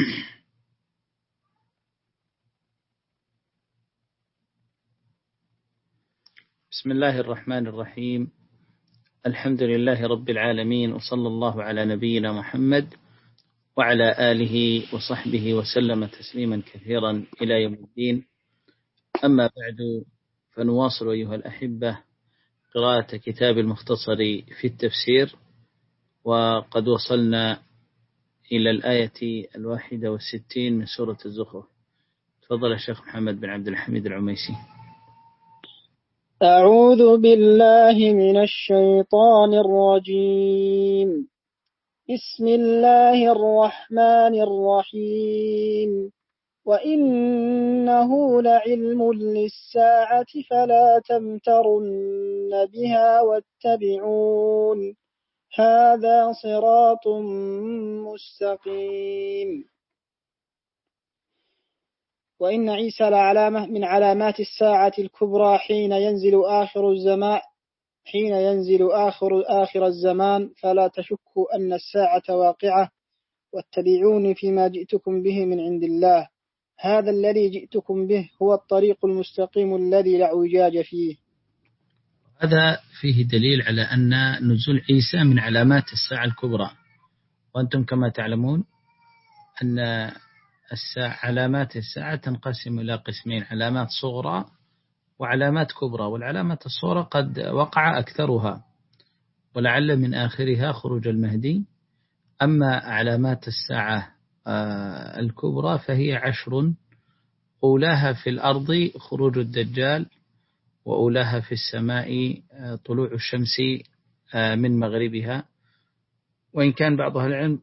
بسم الله الرحمن الرحيم. الحمد لله رب العالمين وصلى الله على نبينا محمد وعلى آله وصحبه وسلم تسليما كثيرا إلى يوم الدين. أما بعد فنواصل أيها الأحبة قراءة كتاب المختصر في التفسير وقد وصلنا إلى الآية الواحدة والستين من سورة الزخرف. تفضل الشيخ محمد بن عبد الحميد العميسي. أعوذ بالله من الشيطان الرجيم. بسم الله الرحمن الرحيم. وإنه لعلم للساعة فلا تمترن بها واتبعون. هذا صراط مستقيم. وإن عيسى لعلامة من علامات الساعة الكبرى حين ينزل آخر الزمان حين ينزل آخر آخر الزمان فلا تشكوا أن الساعة واقعة واتبعوني فيما جئتكم به من عند الله. هذا الذي جئتكم به هو الطريق المستقيم الذي لا اعوجاج فيه. هذا فيه دليل على أن نزول عيسى من علامات الساعة الكبرى. وأنتم كما تعلمون أن الساعة علامات الساعة تنقسم إلى قسمين علامات صغرى وعلامات كبرى. والعلامات الصغرى قد وقع أكثرها ولعل من آخرها خروج المهدي. أما علامات الساعة آه، الكبرى فهي عشر أولاها في الأرض خروج الدجال وأولاها في السماء آه، طلوع الشمس آه، من مغربها. وإن كان بعض أهل العلم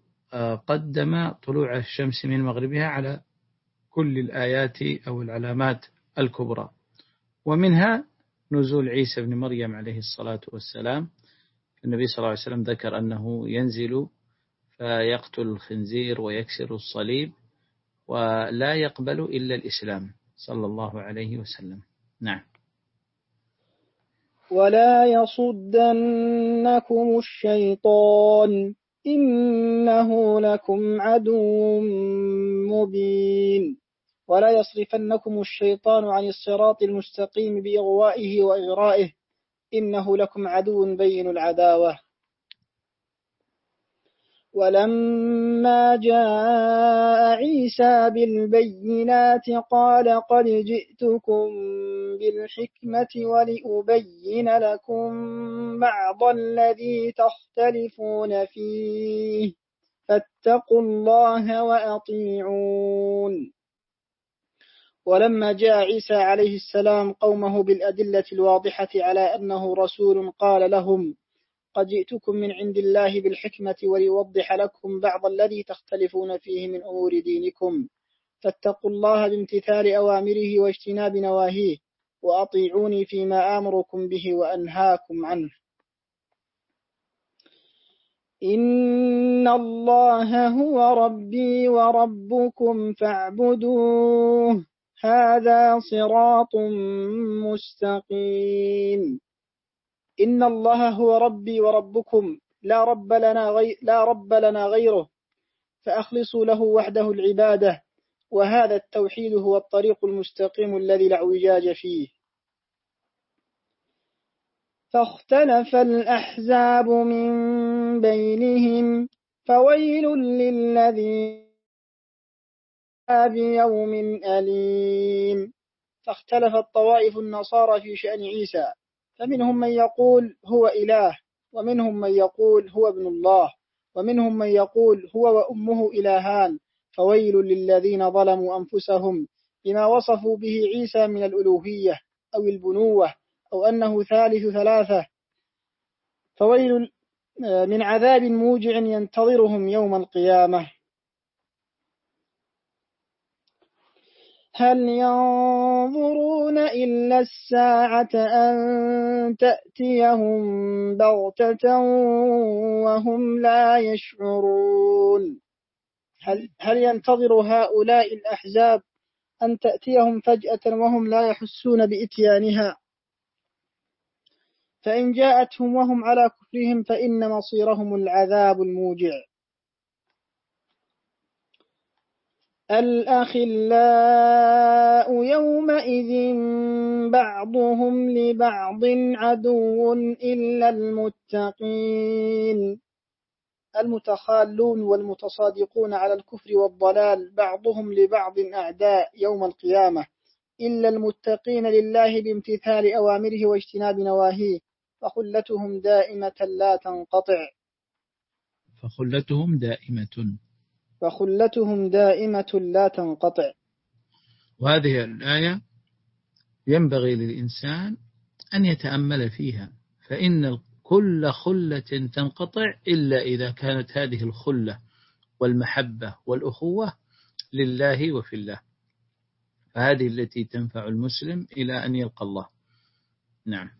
قدم طلوع الشمس من مغربها على كل الآيات أو العلامات الكبرى. ومنها نزول عيسى بن مريم عليه الصلاة والسلام. النبي صلى الله عليه وسلم ذكر أنه ينزل فيقتل الخنزير ويكسر الصليب ولا يقبل إلا الإسلام. صلى الله عليه وسلم. نعم. ولا يصدنكم الشيطان إنه لكم عدو مبين ولا يصرفنكم الشيطان عن الصراط المستقيم بإغوائه وإغرائه إنه لكم عدو بين العداوة ولما جاء عيسى بالبينات قال قد جئتكم بالحكمة ولأبين لكم بعض الذي تختلفون فيه. فاتقوا الله وأطيعون. ولما جاء عيسى عليه السلام قومه بالأدلة الواضحة على أنه رسول قال لهم قد جئتكم من عند الله بالحكمة وليوضح لكم بعض الذي تختلفون فيه من أمور دينكم. فاتقوا الله بامتثال أوامره واجتناب نواهيه وأطيعوني فيما آمركم به وأنهاكم عنه. إن الله هو ربي وربكم فاعبدوه هذا صراط مستقيم. إن الله هو ربي وربكم لا رب لنا غير لا رب لنا غيره. فأخلصوا له وحده العبادة. وهذا التوحيد هو الطريق المستقيم الذي لا اعوجاج فيه. فاختلف الأحزاب من بينهم. فويل للذين بيوم أليم. فاختلفت طوائف النصارى في شأن عيسى. فمنهم من يقول هو إله ومنهم من يقول هو ابن الله ومنهم من يقول هو وأمه إلهان فويل للذين ظلموا أنفسهم بما وصفوا به عيسى من الألوهية أو البنوة أو أنه ثالث ثلاثة. فويل من عذاب موجع ينتظرهم يوم القيامة. هل ينظرون إلا الساعة أن تأتيهم بغتة وهم لا يشعرون؟ هل, هل ينتظر هؤلاء الأحزاب أن تأتيهم فجأة وهم لا يحسون بإتيانها؟ فإن جاءتهم وهم على كفرهم فإن مصيرهم العذاب الموجع. الأخلاء يومئذ بعضهم لبعض عدو إلا المتقين. المتخالون والمتصادقون على الكفر والضلال بعضهم لبعض أعداء يوم القيامة. إلا المتقين لله بامتثال أوامره واجتناب نواهيه فخلتهم دائمة لا تنقطع. فخلتهم دائمة. فخلتهم دائمة لا تنقطع. وهذه الآية ينبغي للإنسان أن يتأمل فيها. فإن كل خلة تنقطع إلا إذا كانت هذه الخلة والمحبة والأخوة لله وفي الله. فهذه التي تنفع المسلم إلى أن يلقى الله. نعم.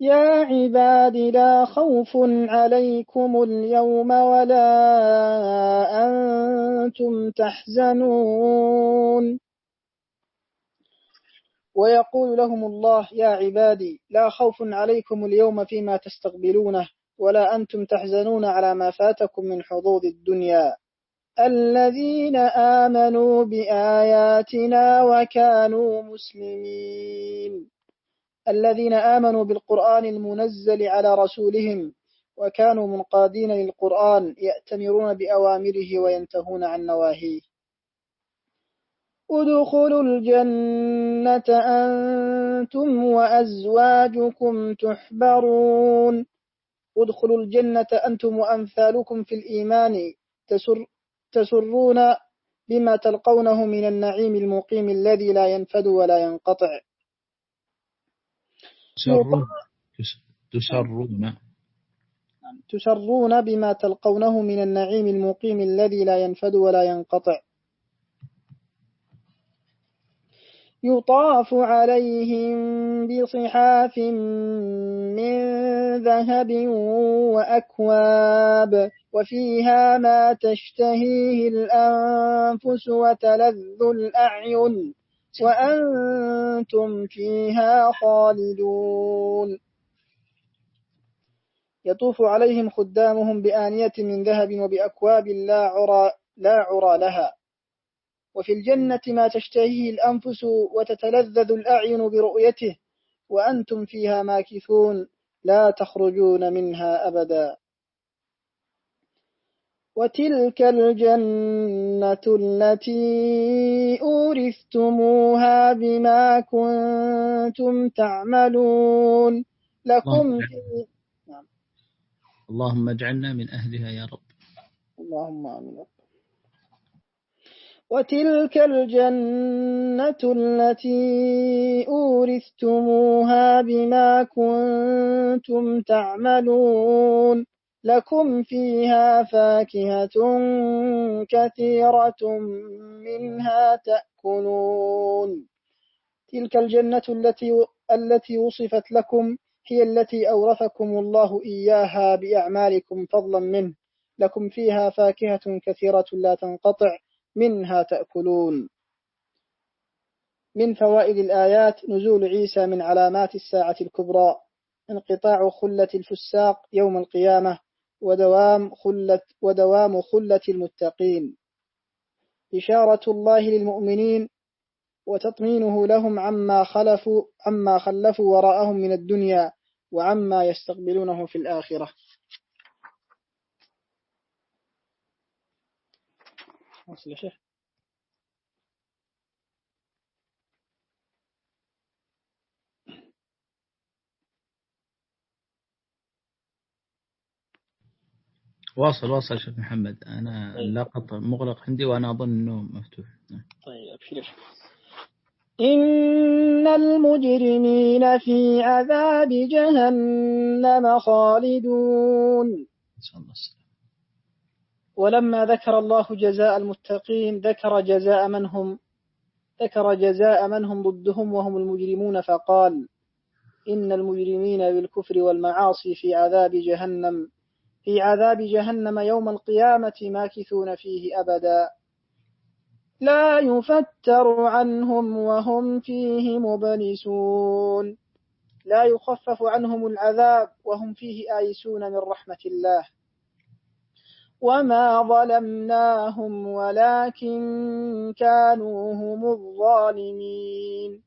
يا عباد لا خوف عليكم اليوم ولا أنتم تحزنون. ويقول لهم الله يا عبادي لا خوف عليكم اليوم فيما تستقبلونه ولا أنتم تحزنون على ما فاتكم من حظوظ الدنيا. الذين آمنوا بآياتنا وكانوا مسلمين. الذين آمنوا بالقرآن المنزل على رسولهم وكانوا منقادين للقرآن يأتمرون بأوامره وينتهون عن نواهيه. ادخلوا الجنة أنتم وأزواجكم تحبرون. ادخلوا الجنة أنتم وأمثالكم في الإيمان تسر تسرون بما تلقونه من النعيم المقيم الذي لا ينفد ولا ينقطع. تسرون تسرون. تسرون بما تلقونه من النعيم المقيم الذي لا ينفد ولا ينقطع. يطاف عليهم بصحاف من ذهب وأكواب وفيها ما تشتهيه الأنفس وتلذ الأعين. وأنتم فيها خالدون. يطوف عليهم خدامهم بآنية من ذهب وبأكواب لا عرى, لا عرى لها. وفي الجنة ما تشتهيه الأنفس وتتلذذ الأعين برؤيته وأنتم فيها ماكثون لا تخرجون منها أبدا. وتلك الجنة التي أورثتموها بما كنتم تعملون. لكم في... نعم. اللهم اجعلنا من أهلها يا رب. اللهم آمين وتلك الجنة التي أورثتموها بما كنتم تعملون. لكم فيها فاكهة كثيرة منها تأكلون. تلك الجنة التي التي وصفت لكم هي التي أورثكم الله إياها بأعمالكم فضلا منه. لكم فيها فاكهة كثيرة لا تنقطع منها تأكلون. من فوائد الآيات نزول عيسى من علامات الساعة الكبرى انقطاع خلة الفساق يوم القيامة. ودوام خلة, ودوام خلة المتقين. إشارة الله للمؤمنين وتطمينه لهم عما خلفوا عما خلفوا وراءهم من الدنيا وعما يستقبلونه في الآخرة. وصل شيخ. واصل واصل شيخ محمد. أنا طيب. اللقط مغلق عندي وأنا أظن إنه مفتوح. طيب أبشر إن المجرمين في عذاب جهنم خالدون. ولما ذكر الله جزاء المتقين ذكر جزاء من هم ذكر جزاء من هم ضدهم وهم المجرمون فقال إن المجرمين بالكفر والمعاصي في عذاب جهنم. في عذاب جهنم يوم القيامة ماكثون فيه أبدا. لا يفتر عنهم وهم فيه مبلسون. لا يخفف عنهم العذاب وهم فيه آيسون من رحمة الله. وما ظلمناهم ولكن كانوا هم الظالمين.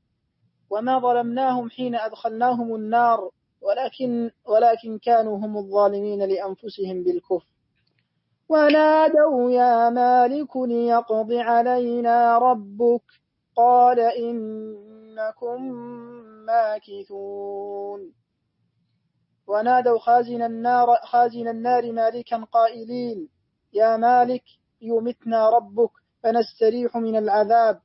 وما ظلمناهم حين أدخلناهم النار. ولكن ولكن كانوا هم الظالمين لأنفسهم بالكفر. ونادوا يا مالك ليقض علينا ربك. قال إنكم ماكثون. ونادوا خازن النار خازن النار مالكا قائلين يا مالك يمتنا ربك فنستريح من العذاب.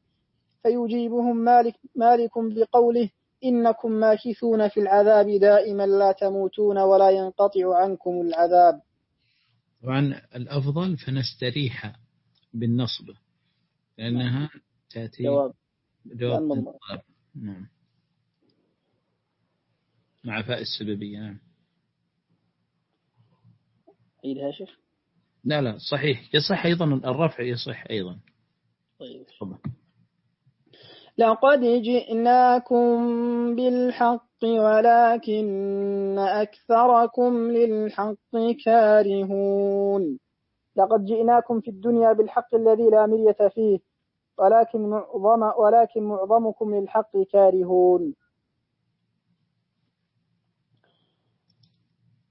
فيجيبهم مالك مالك بقوله إنكم ماكثون في العذاب دائما لا تموتون ولا ينقطع عنكم العذاب. طبعا الأفضل فنستريح بالنصب لأنها تأتي جواب. جواب نعم. نعم. مع فاء السببية نعم. عيدها شيخ؟ لا لا صحيح. يصح أيضا الرفع يصح أيضا. طيب. لقد جئناكم بالحق ولكن أكثركم للحق كارهون. لقد جئناكم في الدنيا بالحق الذي لا مرية فيه ولكن معظم ولكن معظمكم للحق كارهون.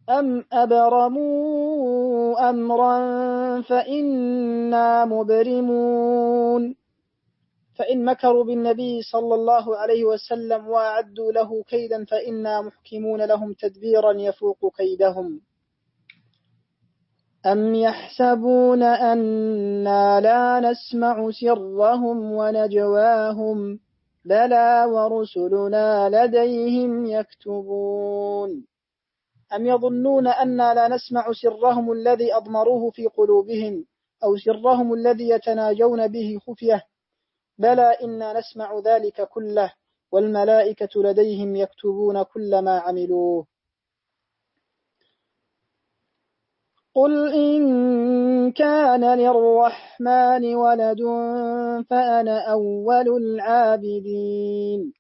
أم أبرموا أمرا فإنا مبرمون. فإن مكروا بالنبي صلى الله عليه وسلم وأعدوا له كيدا فإنا محكمون لهم تدبيرا يفوق كيدهم. أم يحسبون أنا لا نسمع سرهم ونجواهم؟ بلى ورسلنا لديهم يكتبون. أم يظنون أنا لا نسمع سرهم الذي أضمروه في قلوبهم أو سرهم الذي يتناجون به خفية؟ بلى إنا نسمع ذلك كله والملائكة لديهم يكتبون كل ما عملوه. قل إن كان للرحمن ولد فأنا أول العابدين.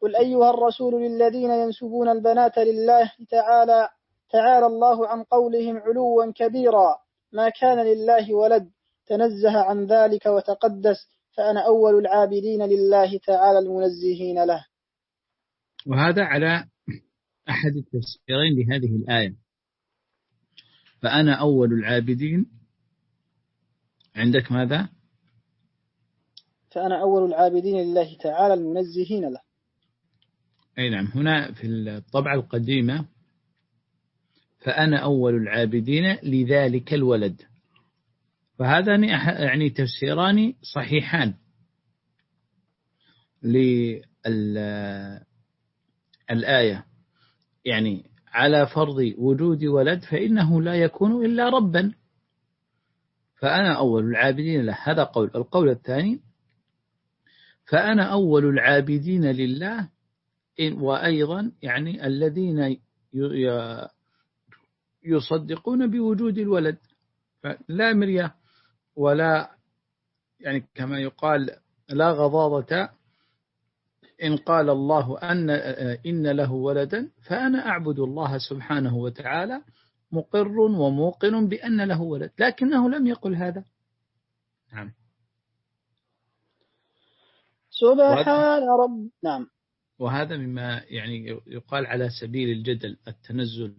قل أيها الرسول للذين ينسبون البنات لله تعالى تعالى الله عن قولهم علوا كبيرا. ما كان لله ولد. تنزه عن ذلك وتقدس. فأنا أول العابدين لله تعالى المنزهين له. وهذا على أحد التفسيرين لهذه الآية. فأنا أول العابدين عندك ماذا؟ فأنا أول العابدين لله تعالى المنزهين له. أي نعم هنا في الطبعة القديمة فأنا أول العابدين لذلك الولد. فهذان يعني تفسيران صحيحان للآية يعني على فرض وجود ولد فإنه لا يكون إلا ربا. فأنا أول العابدين له. هذا قول. القول الثاني فأنا أول العابدين لله وأيضا يعني الذين يصدقون بوجود الولد. لا مرية ولا يعني كما يقال لا غضاضة. إن قال الله أن إن له ولدا فأنا أعبد الله سبحانه وتعالى مقر وموقن بأن له ولد لكنه لم يقل هذا. نعم. سبحان رب. نعم. وهذا مما يعني يقال على سبيل الجدل التنزل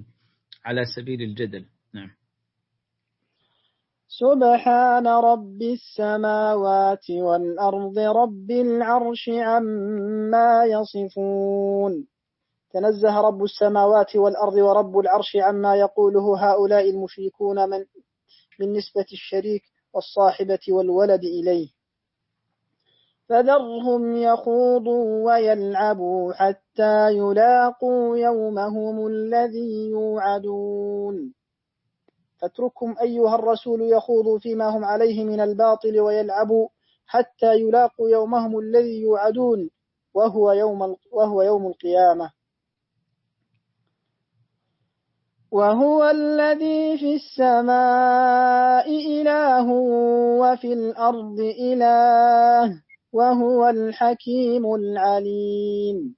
على سبيل الجدل. نعم. سبحان رب السماوات والأرض رب العرش عما يصفون. تنزه رب السماوات والأرض ورب العرش عما يقوله هؤلاء المشركون من, من نسبة الشريك والصاحبة والولد إليه. فذرهم يخوضوا ويلعبوا حتى يلاقوا يومهم الذي يوعدون. فاتركهم أيها الرسول يخوضوا فيما هم عليه من الباطل ويلعبوا حتى يلاقوا يومهم الذي يوعدون وهو يوم, وهو يوم القيامة. وهو الذي في السماء إله وفي الأرض إله وهو الحكيم العليم.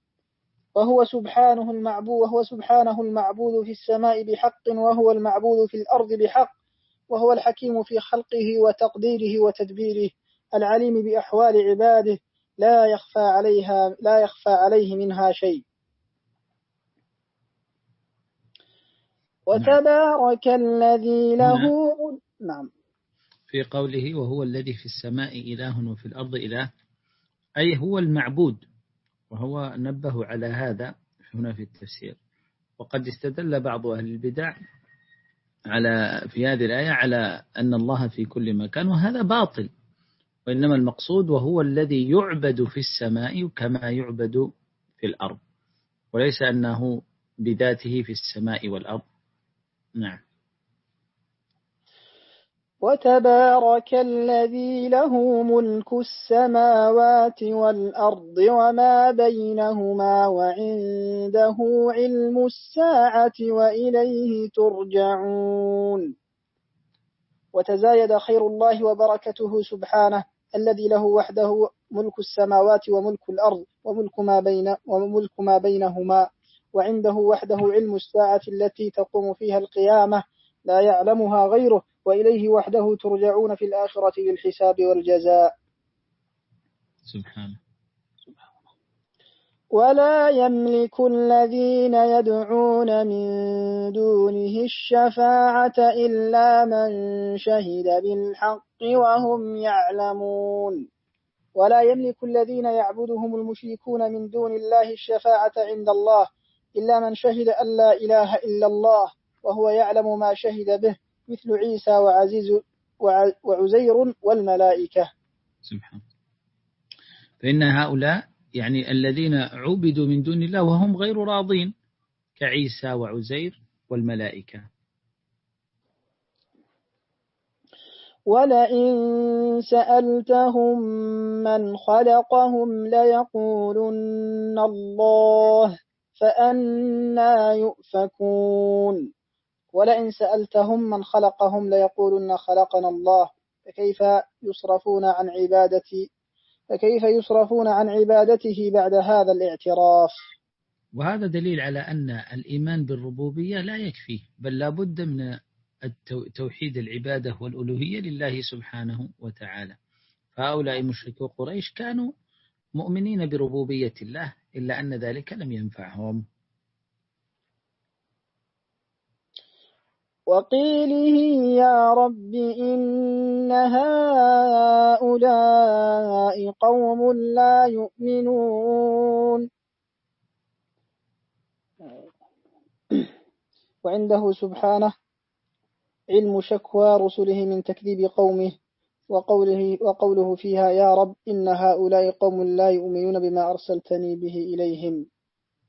وهو سبحانه المعبود وهو سبحانه المعبود في السماء بحق وهو المعبود في الأرض بحق وهو الحكيم في خلقه وتقديره وتدبيره العليم بأحوال عباده لا يخفى عليها لا يخفى عليه منها شيء. وتبارك الذي له نعم. في قوله وهو الذي في السماء إله وفي الأرض إله أي هو المعبود. وهو نبه على هذا هنا في التفسير. وقد استدل بعض أهل البدع على في هذه الآية على أن الله في كل مكان وهذا باطل. وإنما المقصود وهو الذي يعبد في السماء كما يعبد في الأرض. وليس أنه بذاته في السماء والأرض. نعم. وتبارك الذي له ملك السماوات والأرض وما بينهما وعنده علم الساعة وإليه ترجعون. وتزايد خير الله وبركته سبحانه الذي له وحده ملك السماوات وملك الأرض وملك ما, بين وملك ما بينهما وعنده وحده علم الساعة التي تقوم فيها القيامة لا يعلمها غيره وإليه وحده ترجعون في الآخرة للحساب والجزاء. سبحانه. ولا يملك الذين يدعون من دونه الشفاعة إلا من شهد بالحق وهم يعلمون. ولا يملك الذين يعبدهم المشركون من دون الله الشفاعة عند الله إلا من شهد أن لا إله إلا الله وهو يعلم ما شهد به مثل عيسى وعزيز وعزير والملائكة. سبحان. فإن هؤلاء يعني الذين عبدوا من دون الله وهم غير راضين كعيسى وعزير والملائكة. ولئن سألتهم من خلقهم ليقولن الله فأنا يؤفكون. ولئن سألتهم من خلقهم ليقولن خلقنا الله فكيف يصرفون عن عبادتي؟ فكيف يصرفون عن عبادته بعد هذا الاعتراف؟ وهذا دليل على أن الإيمان بالربوبية لا يكفي بل لا بد من توحيد العبادة والألوهية لله سبحانه وتعالى. فهؤلاء مشركو قريش كانوا مؤمنين بربوبية الله إلا أن ذلك لم ينفعهم. وقيله يا رب إن هؤلاء قوم لا يؤمنون. وعنده سبحانه علم شكوى رسله من تكذيب قومه وقوله, وقوله فيها يا رب إن هؤلاء قوم لا يؤمنون بما أرسلتني به إليهم.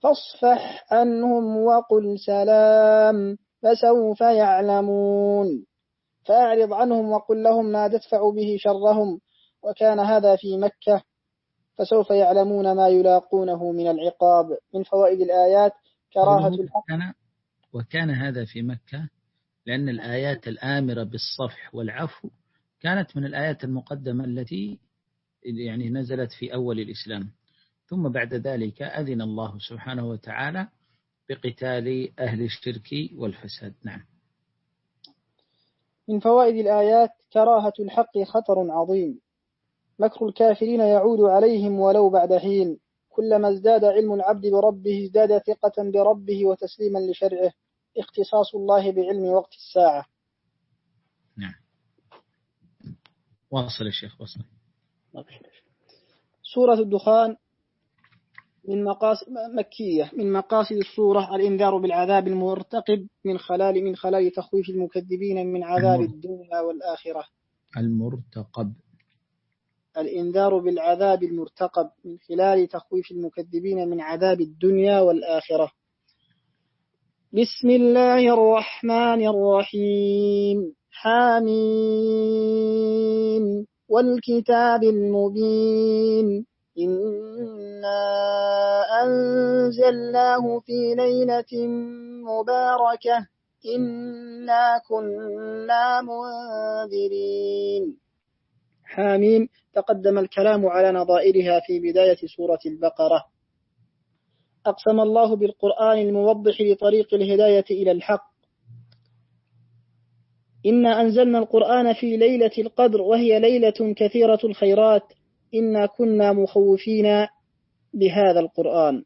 فاصفح عنهم وقل سلام. فسوف يعلمون. فأعرض عنهم وقل لهم ما تدفع به شرهم وكان هذا في مكة. فسوف يعلمون ما يلاقونه من العقاب. من فوائد الآيات كراهة الحق. وكان هذا في مكة لأن الآيات الآمرة بالصفح والعفو كانت من الآيات المقدمة التي يعني نزلت في أول الإسلام. ثم بعد ذلك أذن الله سبحانه وتعالى بقتال أهل الشرك والفساد. نعم. من فوائد الآيات كراهة الحق خطر عظيم. مكر الكافرين يعود عليهم ولو بعد حين. كلما ازداد علم العبد بربه ازداد ثقة بربه وتسليما لشرعه. اختصاص الله بعلم وقت الساعة. نعم. واصل الشيخ واصل. سورة الدخان من مقاصد مكية من مقاصد السورة الإنذار بالعذاب المرتقب من خلال من خلال تخويف المكذبين من عذاب الدنيا والآخرة. المرتقب. الإنذار بالعذاب المرتقب من خلال تخويف المكذبين من عذاب الدنيا والآخرة. بسم الله الرحمن الرحيم. حامين والكتاب المبين. إنا أنزلناه في ليلة مباركة إنا كنا منذرين. حاميم تقدم الكلام على نظائرها في بداية سورة البقرة. أقسم الله بالقرآن الموضح لطريق الهداية إلى الحق. إنا أنزلنا القرآن في ليلة القدر وهي ليلة كثيرة الخيرات. إنا كنا مخوفين. بهذا القرآن.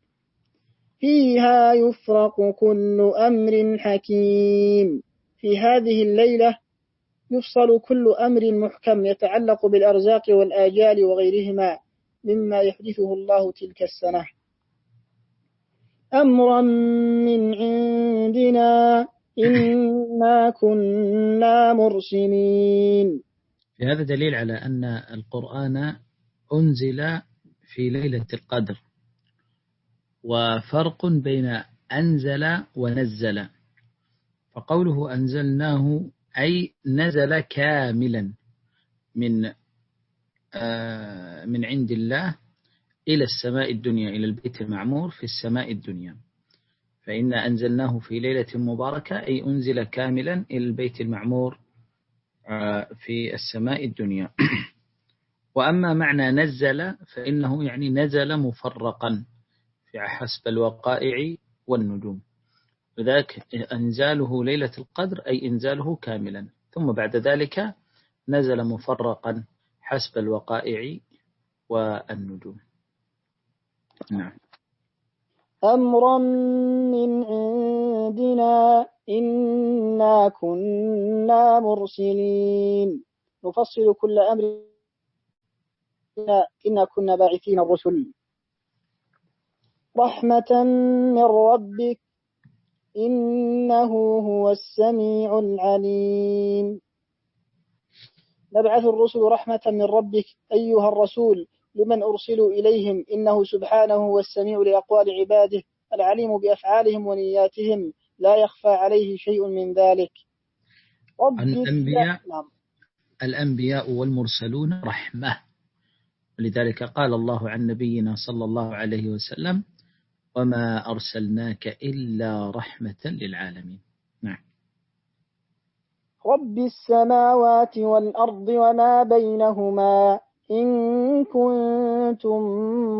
فيها يفرق كل أمر حكيم. في هذه الليلة يفصل كل أمر محكم يتعلق بالأرزاق والآجال وغيرهما مما يحدثه الله تلك السنة. أمرا من عندنا إنا كنا مرسلين. في هذا دليل على أن القرآن أنزل في ليلة القدر. وفرق بين أنزل ونزل. فقوله أنزلناه أي نزل كاملا من آه، من عند الله إلى السماء الدنيا إلى البيت المعمور في السماء الدنيا. فإنا أنزلناه في ليلة مباركة أي أنزل كاملا إلى البيت المعمور آه، في السماء الدنيا. وأما معنى نزل فإنه يعني نزل مفرقا حسب الوقائع والنجوم. وذاك إنزاله ليلة القدر أي إنزاله كاملا. ثم بعد ذلك نزل مفرقا حسب الوقائع والنجوم. نعم. أمرا من عندنا إنا كنا مرسلين. نفصل كل أمر إنا كنا باعثين الرسل. رحمة من ربك إنه هو السميع العليم. نبعث الرسل رحمة من ربك أيها الرسول لمن أرسلوا إليهم إنه سبحانه هو السميع لأقوال عباده العليم بأفعالهم ونياتهم لا يخفى عليه شيء من ذلك. الأنبياء نعم. الأنبياء والمرسلون رحمة. ولذلك قال الله عن نبينا صلى الله عليه وسلم وما أرسلناك إلا رحمة للعالمين. نعم. رب السماوات والأرض وما بينهما إن كنتم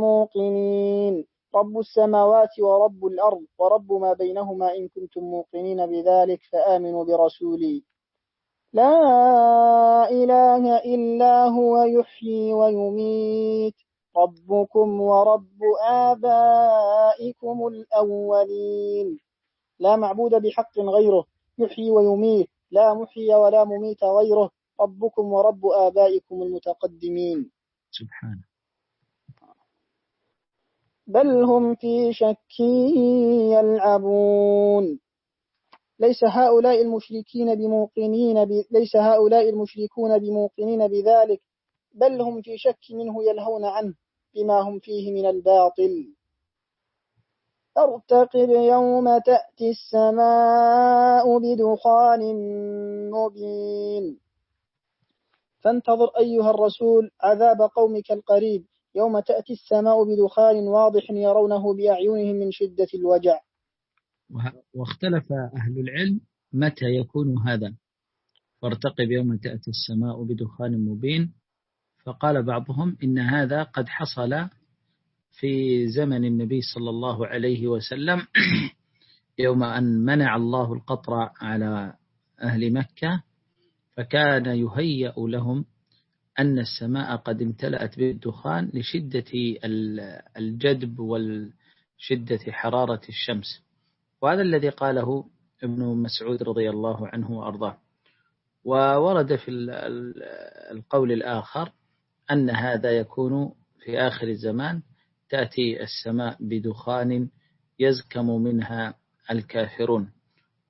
موقنين. رب السماوات ورب الأرض ورب ما بينهما إن كنتم موقنين بذلك فآمنوا برسولي لا إله إلا هو يحيي ويميت. ربكم ورب آبائكم الأولين. لا معبود بحق غيره يحيي ويميت. لا محيي ولا مميت غيره. ربكم ورب آبائكم المتقدمين. سبحانه بل هم في شك يلعبون. ليس هؤلاء المشركين بموقنين. ليس هؤلاء المشركون بموقنين بذلك بل هم في شك منه يلهون عنه بما هم فيه من الباطل أرتقب يوم تأتي السماء بدخان مبين فانتظر أيها الرسول عذاب قومك القريب يوم تأتي السماء بدخان واضح يرونه بأعينهم من شدة الوجع واختلف أهل العلم متى يكون هذا. فارتقب يوم تأتي السماء بدخان مبين فقال بعضهم إن هذا قد حصل في زمن النبي صلى الله عليه وسلم يوم أن منع الله القطر على أهل مكة فكان يهيأ لهم أن السماء قد امتلأت بالدخان لشدة الجدب والشدة حرارة الشمس. وهذا الذي قاله ابن مسعود رضي الله عنه وأرضاه. وورد في القول الآخر أن هذا يكون في آخر الزمان تأتي السماء بدخان يزكم منها الكافرون.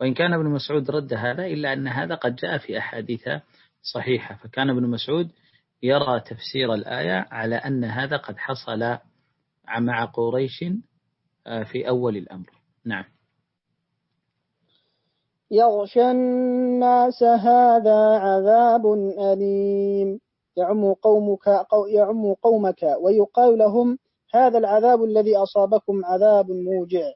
وإن كان ابن مسعود رد هذا إلا أن هذا قد جاء في أحاديث صحيحة. فكان ابن مسعود يرى تفسير الآية على أن هذا قد حصل مع قريش آه، في أول الأمر. نعم. يغشى الناس هذا عذاب أليم. يعم قومك يعم قومك ويقال لهم هذا العذاب الذي أصابكم عذاب موجع.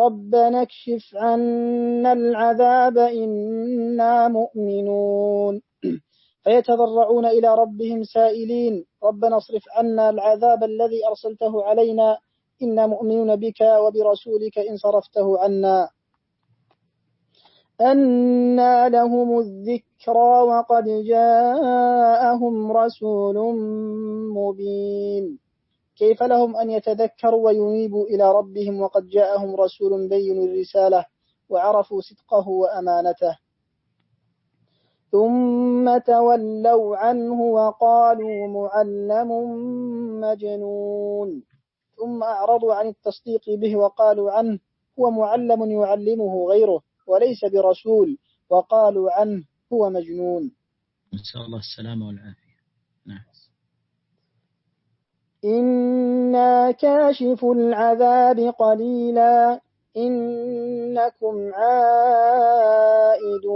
ربنا اكشف عنا العذاب إنا مؤمنون. فيتضرعون إلى ربهم سائلين. ربنا اصرف عنا العذاب الذي أرسلته علينا. إنا مؤمنون بك وبرسولك إن صرفته عنا. أنى لهم الذكرى وقد جاءهم رسول مبين. كيف لهم أن يتذكروا وينيبوا إلى ربهم وقد جاءهم رسول بين الرسالة وعرفوا صدقه وأمانته. ثم تولوا عنه وقالوا معلم مجنون. ثم أعرضوا عن التصديق به وقالوا عنه هو معلم يعلمه غيره. وليس برسول وقالوا عنه هو مجنون. نسأل الله السلامة والعافية. نعم. إنا كاشف العذاب قليلا. إنكم عائدون.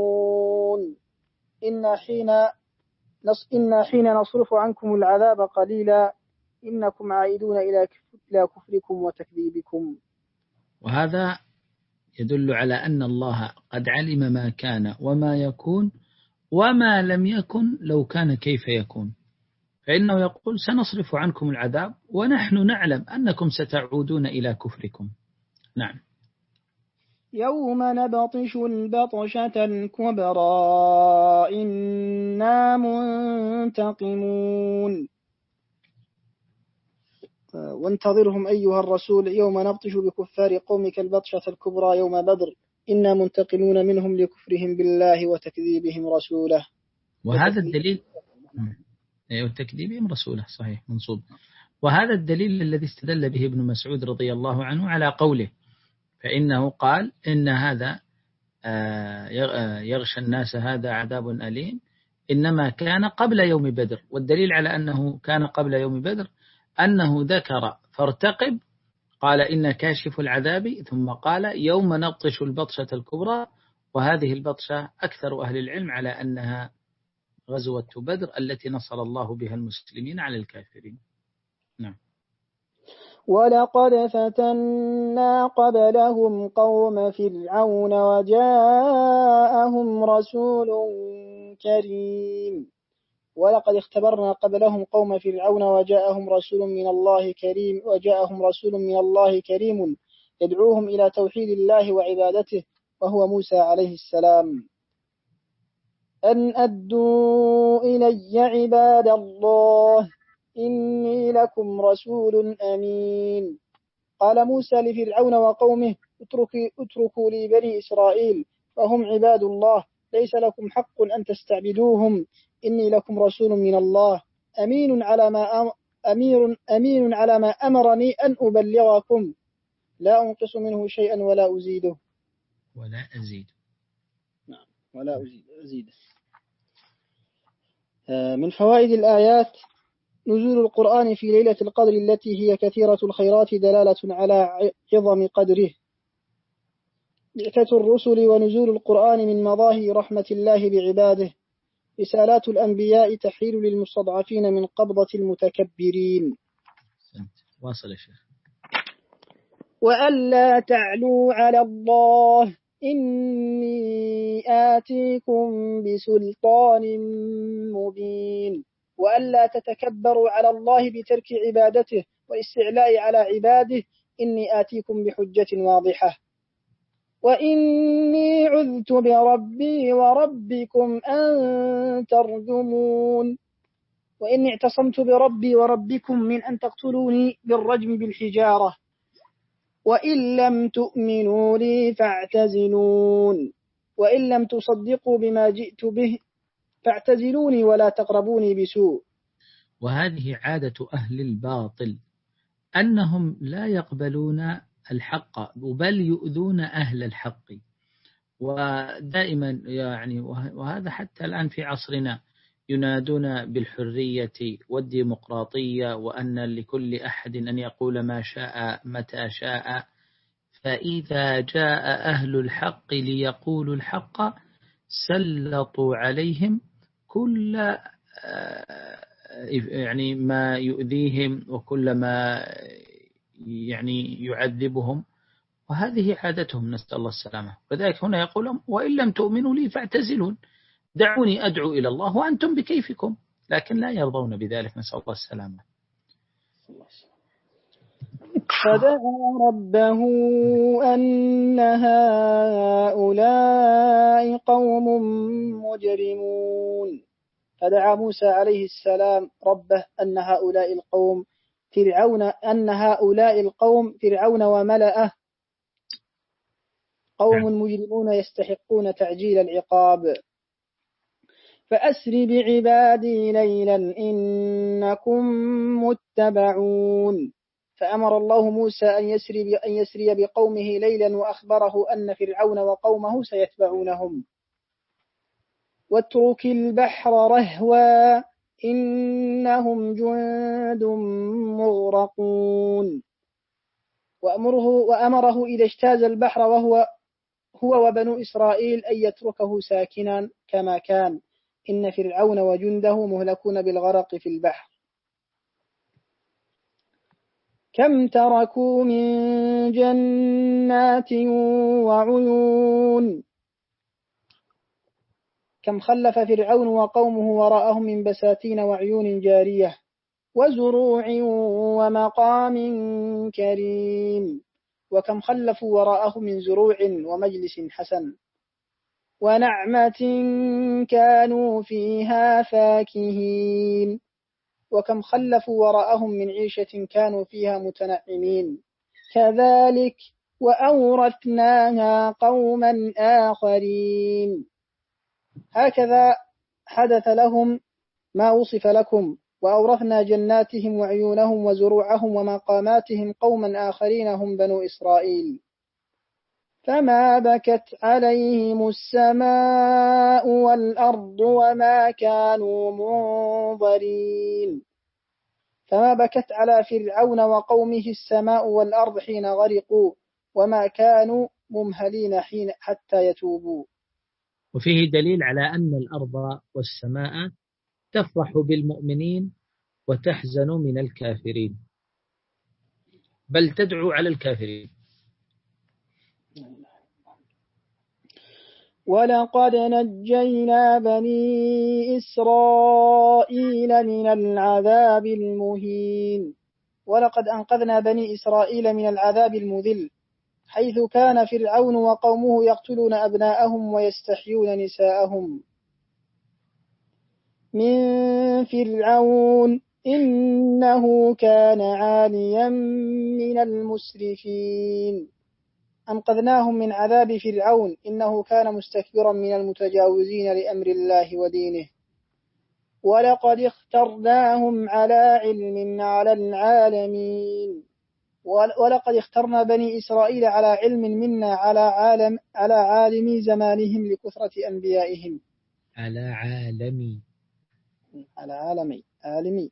إنا حين نص إنا حين نصرف عنكم العذاب قليلا إنكم عائدون إلى كفركم وتكذيبكم. وهذا يدل على أن الله قد علم ما كان وما يكون وما لم يكن لو كان كيف يكون. فإنه يقول سنصرف عنكم العذاب ونحن نعلم أنكم ستعودون إلى كفركم. نعم. يوم نبطش البطشة الكبرى إنا منتقمون. وانتظرهم أيها الرسول يوم نبطش بكفار قومك البطشة الكبرى يوم بدر. إنا منتقمون منهم لكفرهم بالله وتكذيبهم رسوله. وهذا الدليل أيوة تكذيبهم رسوله صحيح منصوب. وهذا الدليل الذي استدل به ابن مسعود رضي الله عنه على قوله فإنه قال إن هذا يغشى الناس هذا عذاب أليم إنما كان قبل يوم بدر. والدليل على أنه كان قبل يوم بدر أنه ذكر فارتقب قال إن كاشف العذاب ثم قال يوم نبطش البطشة الكبرى وهذه البطشة أكثر أهل العلم على أنها غزوة بدر التي نصر الله بها المسلمين على الكافرين. نعم. ولقد فتنا قبلهم قوم فرعون وجاءهم رسول كريم. ولقد اختبرنا قبلهم قوم فرعون وجاءهم رسول من الله كريم وجاءهم رسول من الله كريم يدعوهم إلى توحيد الله وعبادته وهو موسى عليه السلام. أن أدوا إلي عباد الله إني لكم رسول أمين. قال موسى لفرعون وقومه اتركوا, اتركوا لي بني إسرائيل فهم عباد الله ليس لكم حق أن تستعبدوهم. إني لكم رسول من الله. أمين على ما أمير أمين على ما أمرني أن أبلغكم. لا أنقص منه شيئا ولا أزيده. ولا أزيد. نعم ولا أزيد. أزيده آه، من فوائد الآيات نزول القرآن في ليلة القدر التي هي كثيرة الخيرات دلالة على عظم قدره. بعثة الرسل ونزول القرآن من مظاهر رحمة الله بعباده. رسالات الأنبياء تحيل للمستضعفين من قبضة المتكبرين. واصل يا شيخ. وألا تعلوا على الله. إني آتيكم بسلطان مبين. وألا تتكبروا على الله بترك عبادته والاستعلاء على عباده. إني آتيكم بحجة واضحة. وإني عذت بربي وربكم أن ترجمون. وإني اعتصمت بربي وربكم من أن تقتلوني بالرجم بالحجارة. وإن لم تؤمنوا لي فاعتزلون. وإن لم تصدقوا بما جئت به فاعتزلوني ولا تقربوني بسوء. وهذه عادة أهل الباطل أنهم لا يقبلون الحق بل يؤذون أهل الحق. ودائما يعني وهذا حتى الآن في عصرنا ينادون بالحرية والديمقراطية وأن لكل أحد أن يقول ما شاء متى شاء. فإذا جاء أهل الحق ليقولوا الحق سلطوا عليهم كل آه، يعني ما يؤذيهم وكل ما يعني يعذبهم وهذه عادتهم نسأل الله السلامة. وذلك هنا يقول وإن لم تؤمنوا لي فاعتزلون. دعوني أدعو إلى الله وأنتم بكيفكم. لكن لا يرضون بذلك نسأل الله السلامة. فدعا ربه أن هؤلاء قوم مجرمون. فدعا موسى عليه السلام ربه أن هؤلاء القوم فرعون أن هؤلاء القوم فرعون وملأه قوم مجرمون يستحقون تعجيل العقاب. فأسر بعبادي ليلا إنكم متبعون. فأمر الله موسى أن يسري, أن يسري بقومه ليلا وأخبره أن فرعون وقومه سيتبعونهم. واترك البحر رهوا. إنهم جند مغرقون. وأمره, وأمره إذا اجتاز البحر وهو هو وبنو إسرائيل أن يتركه ساكنا كما كان. إن فرعون وجنده مهلكون بالغرق في البحر. كم تركوا من جنات وعيون. كم خلف فرعون وقومه وراءهم من بساتين وعيون جارية وزروع ومقام كريم. وكم خلفوا وراءهم من زروع ومجلس حسن. ونعمة كانوا فيها فاكهين. وكم خلفوا وراءهم من عيشة كانوا فيها متنعمين. كذلك وأورثناها قوما آخرين. هكذا حدث لهم ما وصف لكم وأورثنا جناتهم وعيونهم وزروعهم ومقاماتهم قوما آخرين هم بنو إسرائيل. فما بكت عليهم السماء والأرض وما كانوا منظرين. فما بكت على فرعون وقومه السماء والأرض حين غرقوا وما كانوا ممهلين حين حتى يتوبوا. وفيه دليل على أن الأرض والسماء تفرح بالمؤمنين وتحزن من الكافرين. بل تدعو على الكافرين. ولقد نجينا بني إسرائيل من العذاب المهين. ولقد أنقذنا بني إسرائيل من العذاب المذل. حيث كان فرعون وقومه يقتلون أبناءهم ويستحيون نساءهم. من فرعون إنه كان عاليا من المسرفين. أنقذناهم من عذاب فرعون إنه كان مستكبرا من المتجاوزين لأمر الله ودينه. ولقد اخترناهم على علم على العالمين. ولقد اخترنا بني إسرائيل على علم منا على عالم على عالم زمانهم لكثرة أنبيائهم. على عالمي. على عالمي. عالمي.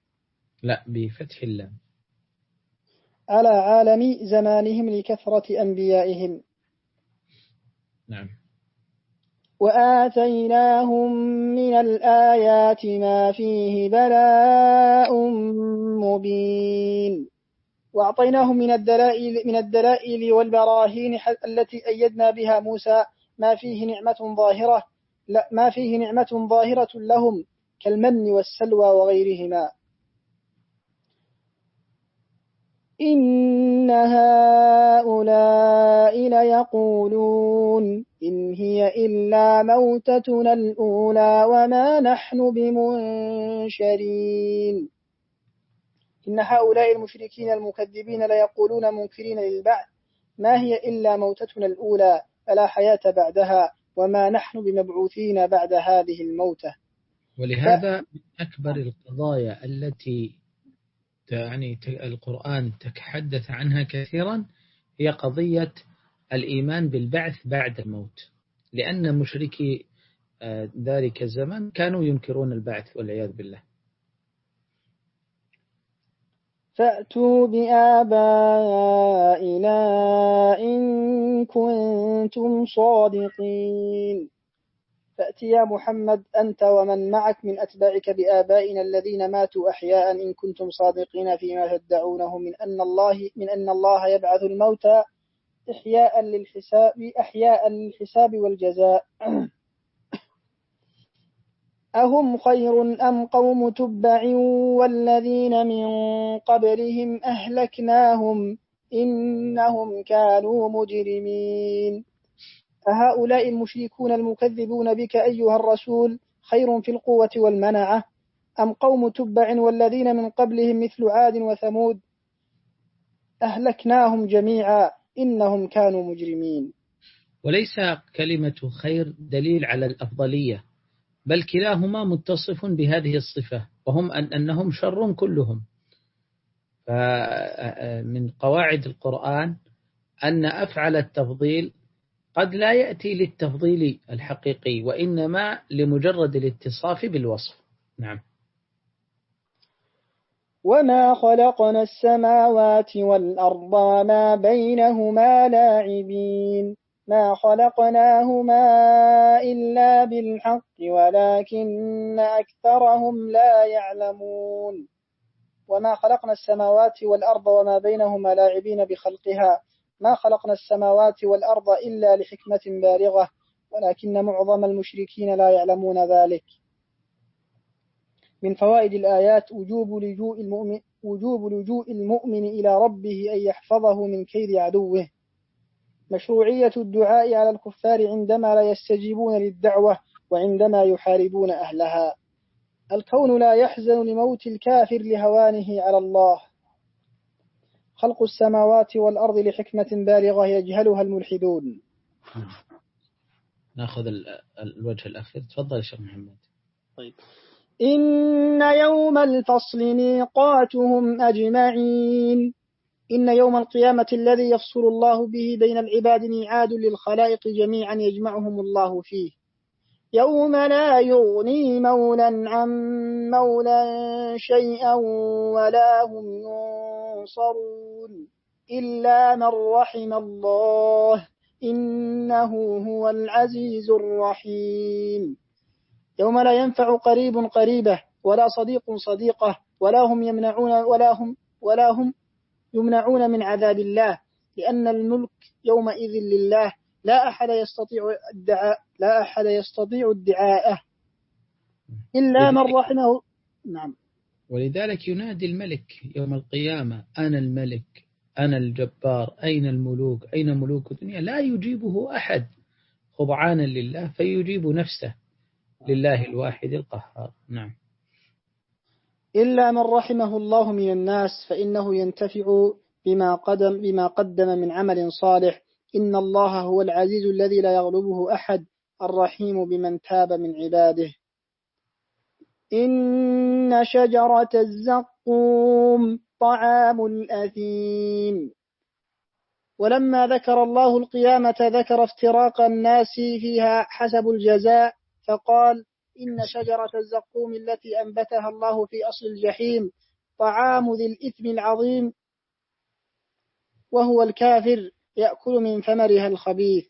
لا بفتح اللام. على عالم زمانهم لكثرة أنبيائهم. نعم. وآتيناهم من الآيات ما فيه بلاء مبين. وأعطيناهم من الدلائل من الدلائل والبراهين التي أيدنا بها موسى. ما فيه نعمة ظاهرة لا ما فيه نعمة ظاهرة لهم كالمن والسلوى وغيرهما. إن هؤلاء ليقولون إن هي إلا موتتنا الأولى وما نحن بمنشرين. إن هؤلاء المشركين المكذبين ليقولون منكرين للبعث. ما هي إلا موتتنا الأولى؟ فلا حياة بعدها؟ وما نحن بمبعوثين بعد هذه الموتة؟ ولهذا من أكبر القضايا التي يعني القرآن تحدث عنها كثيرا هي قضية الإيمان بالبعث بعد الموت. لأن مشركي آه، ذلك الزمن كانوا ينكرون البعث والعياذ بالله. فأتوا بآبائنا إن كنتم صادقين. فأت يا محمد أنت ومن معك من أتباعك بآبائنا الذين ماتوا أحياء إن كنتم صادقين فيما تدعونه من أن الله من أن الله يبعث الموتى إحياء للحساب أحياء للحساب والجزاء. أهم خير أم قوم تبع والذين من قبلهم أهلكناهم إنهم كانوا مجرمين. أهؤلاء المشركون المكذبون بك أيها الرسول خير في القوة والمنعة أم قوم تبع والذين من قبلهم مثل عاد وثمود؟ أهلكناهم جميعا إنهم كانوا مجرمين. وليس كلمة خير دليل على الأفضلية. بل كلاهما متصف بهذه الصفة وهم أن أنهم شر كلهم. فمن قواعد القرآن أن أفعل التفضيل قد لا يأتي للتفضيل الحقيقي وإنما لمجرد الاتصاف بالوصف. نعم. وما خلقنا السماوات والأرض وما بينهما لاعبين. ما خلقناهما إلا بالحق ولكن أكثرهم لا يعلمون وما خلقنا السماوات والأرض وما بينهما لاعبين بخلقها ما خلقنا السماوات والأرض إلا لحكمة بالغة ولكن معظم المشركين لا يعلمون ذلك. من فوائد الآيات وجوب لجوء المؤمن وجوب لجوء المؤمن إلى ربه أن يحفظه من كيد عدوه. مشروعية الدعاء على الكفار عندما لا يستجيبون للدعوة وعندما يحاربون أهلها. الكون لا يحزن لموت الكافر لهوانه على الله. خلق السماوات والأرض لحكمة بالغة يجهلها الملحدون. ناخذ الوجه الأخير. تفضل يا شيخ محمد. طيب. إن يوم الفصل ميقاتهم أجمعين. إن يوم القيامة الذي يفصل الله به بين العباد ميعاد للخلائق جميعا يجمعهم الله فيه. يوم لا يغني مولا عن مولا شيئا ولا هم ينصرون إلا من رحم الله. إنه هو العزيز الرحيم. يوم لا ينفع قريب قريبه ولا صديق صديقه ولا هم يمنعون ولا هم ولا هم يمنعون من عذاب الله لأن الملك يومئذ لله لا أحد يستطيع الدعاء لا أحد يستطيع ادعاءه. إلا من رحمه نعم. ولذلك ينادي الملك يوم القيامة أنا الملك أنا الجبار أين الملوك أين ملوك الدنيا؟ لا يجيبه أحد. خضعانا لله فيجيب نفسه. لله الواحد القهار. نعم. إلا من رحمه الله من الناس فإنه ينتفع بما قدم بما قدم من عمل صالح. إن الله هو العزيز الذي لا يغلبه أحد الرحيم بمن تاب من عباده. إن شجرة الزقوم طعام الأثيم. ولما ذكر الله القيامة ذكر افتراق الناس فيها حسب الجزاء فقال إن شجرة الزقوم التي أنبتها الله في أصل الجحيم طعام ذي الإثم العظيم وهو الكافر يأكل من ثمرها الخبيث.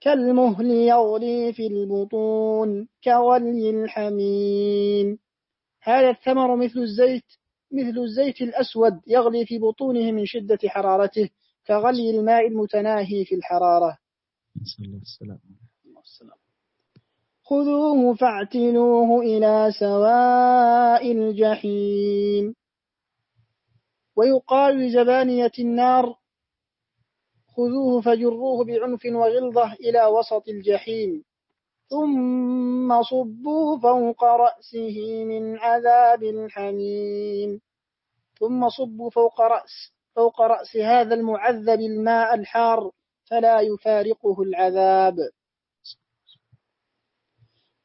كالمهل يغلي في البطون كغلي الحميم. هذا الثمر مثل الزيت مثل الزيت الأسود يغلي في بطونه من شدة حرارته كغلي الماء المتناهي في الحرارة. صلى الله وسلم. خذوه فاعتلوه إلى سواء الجحيم ويقال لزبانية النار خذوه فجروه بعنف وغلظة إلى وسط الجحيم ثم صبوا فوق رأسه من عذاب الحميم ثم صبوا فوق رأس فوق رأس هذا المعذب الماء الحار فلا يفارقه العذاب.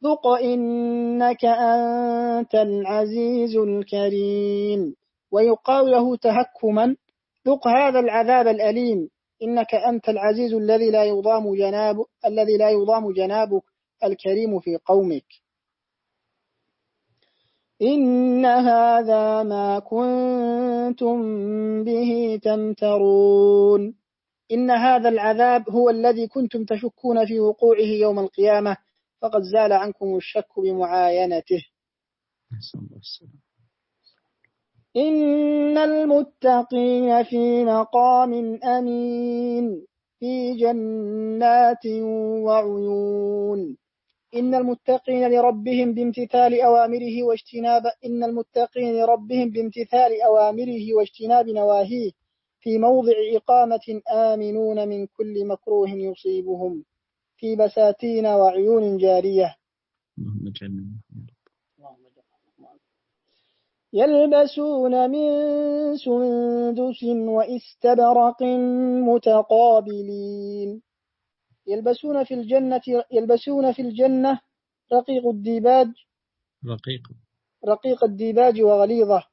ذق إنك أنت العزيز الكريم. ويقال له تهكما ذق هذا العذاب الأليم. إنك أنت العزيز الذي لا يضام جناب الذي لا يضام جنابك الكريم في قومك. إن هذا ما كنتم به تمترون. إن هذا العذاب هو الذي كنتم تشكون في وقوعه يوم القيامة. فقد زال عنكم الشك بمعاينته. إن المتقين في مقام أمين في جنات وعيون. إن المتقين لربهم بامتثال أوامره واجتناب إن المتقين لربهم بامتثال أوامره واجتناب نواهيه في موضع إقامة آمنون من كل مكروه يصيبهم. في بساتين وعيون جارية. اللهم اجعلنا يلبسون من سندس وإستبرق متقابلين. يلبسون في الجنة يلبسون في الجنة رقيق الديباج. رقيق. رقيق الديباج وغليظه.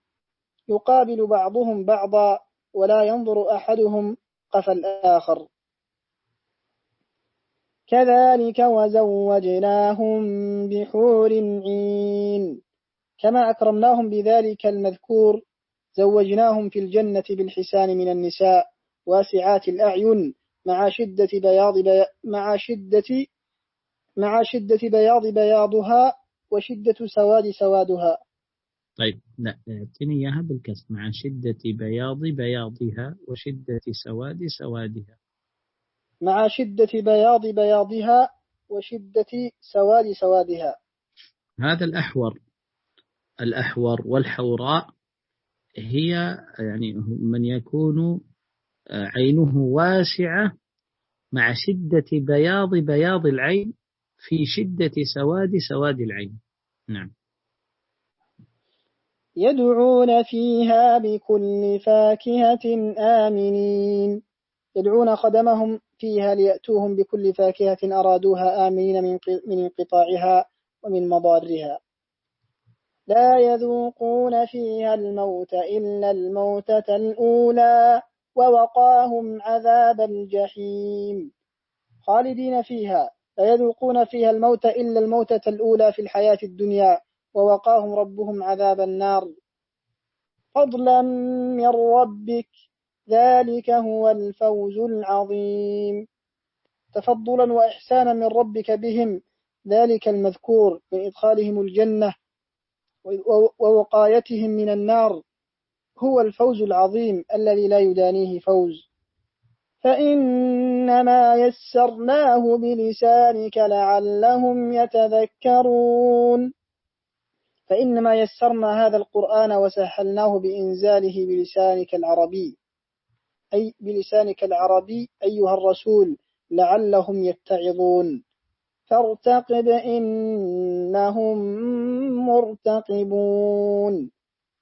يقابل بعضهم بعضا ولا ينظر أحدهم قفا الآخر. كذلك وزوجناهم بحور عين. كما أكرمناهم بذلك المذكور زوجناهم في الجنة بالحسان من النساء واسعات الأعين مع شدة بياض بي... مع شدة مع شدة بياض بياضها وشدة سواد سوادها. طيب لا اعطيني إياها بالكسر مع شدة بياض بياضها وشدة سواد سوادها. مع شدة بياض بياضها وشدة سواد سوادها. هذا الأحور الأحور والحوراء هي يعني من يكون عينه واسعة مع شدة بياض بياض العين في شدة سواد سواد العين. نعم. يدعون فيها بكل فاكهة آمنين. يدعون خدمهم فيها ليأتوهم بكل فاكهة أرادوها آمنين من انقطاعها ومن مضارها. لا يذوقون فيها الموت إلا الموتة الأولى ووقاهم عذاب الجحيم. خالدين فيها. لا يذوقون فيها الموت إلا الموتة الأولى في الحياة الدنيا ووقاهم ربهم عذاب النار. فضلا من ربك. ذلك هو الفوز العظيم. تفضلا وإحسانا من ربك بهم. ذلك المذكور من إدخالهم الجنة ووقايتهم من النار. هو الفوز العظيم الذي لا يدانيه فوز. فإنما يسرناه بلسانك لعلهم يتذكرون. فإنما يسرنا هذا القرآن وسهلناه بإنزاله بلسانك العربي. أي بلسانك العربي أيها الرسول لعلهم يتعظون. فارتقب إنهم مرتقبون.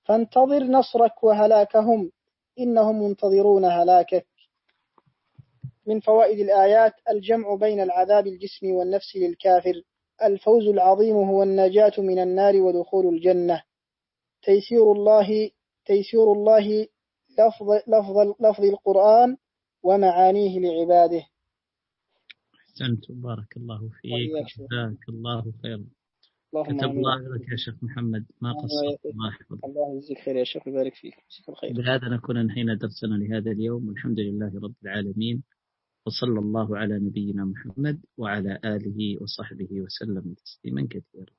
فانتظر نصرك وهلاكهم. إنهم منتظرون هلاكك. من فوائد الآيات الجمع بين العذاب الجسمي والنفسي للكافر. الفوز العظيم هو النجاة من النار ودخول الجنة. تيسير الله تيسير الله لفظ, لفظ, لفظ القرآن ومعانيه لعباده. أحسنت. بارك الله فيك. جزاك الله خيرا. كتب الله لك يا شيخ محمد. ما قصرت. الله يحفظك. الله يجزيك خير يا شيخ. ويبارك فيك. الخير. بهذا نكون انهينا درسنا لهذا اليوم. والحمد لله رب العالمين. وصلى الله على نبينا محمد وعلى آله وصحبه وسلم تسليما كثيرا.